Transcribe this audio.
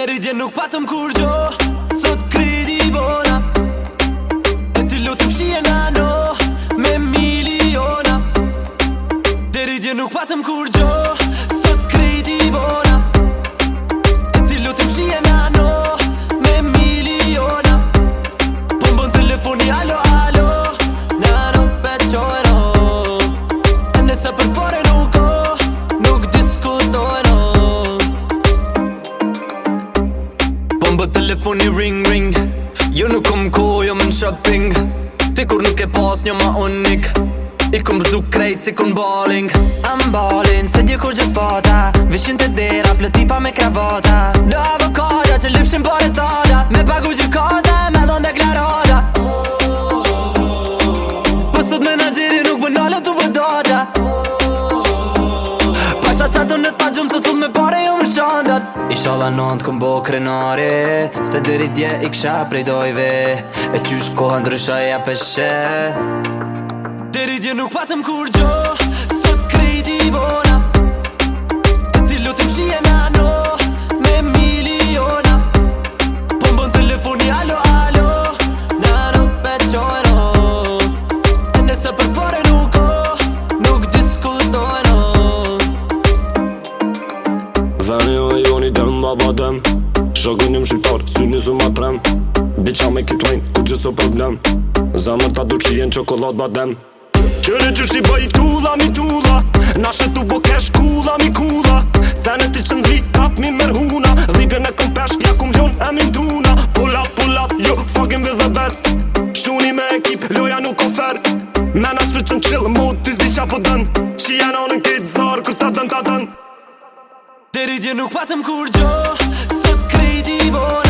Deri dje nuk patëm kur gjo Sot kriti bona E ti lutëm shi e nano Me miliona Deri dje nuk patëm kur gjo telefoni ring ring Jo nuk kom ko, jo më në shopping Ti kur nuk e pas një ma unik I kom rëzu krejt si kun balling I'm balling, se di kur gjithë pata Vishin të dera, plëti pa me kravata Do avokado që lëpshin për po e I shala nëndë këmbo krenare Se dëri dje i kësha prej dojve E qysh kohë ndrësha e apeshe Dëri dje nuk patëm kur gjo ma badem Shogin shqiptar, sy një zëm atrem Bicha me këtë lejnë, ku që së problem Zame ta du qi e në qokolat badem Qëri që shi bëj tulla mi tulla Na shetu bo kesh mi kula Se në ti që në tap mi mërhuna Dhipje në këm pesh kja ku mdhjon e mi nduna Pull up, pull up, jo, fucking with the best Shuni me ekip, loja nuk ofer Me nësë që në qill, mod t'i zdi qa po dën në Deri dje nuk patëm kur gjo Sot krejti borë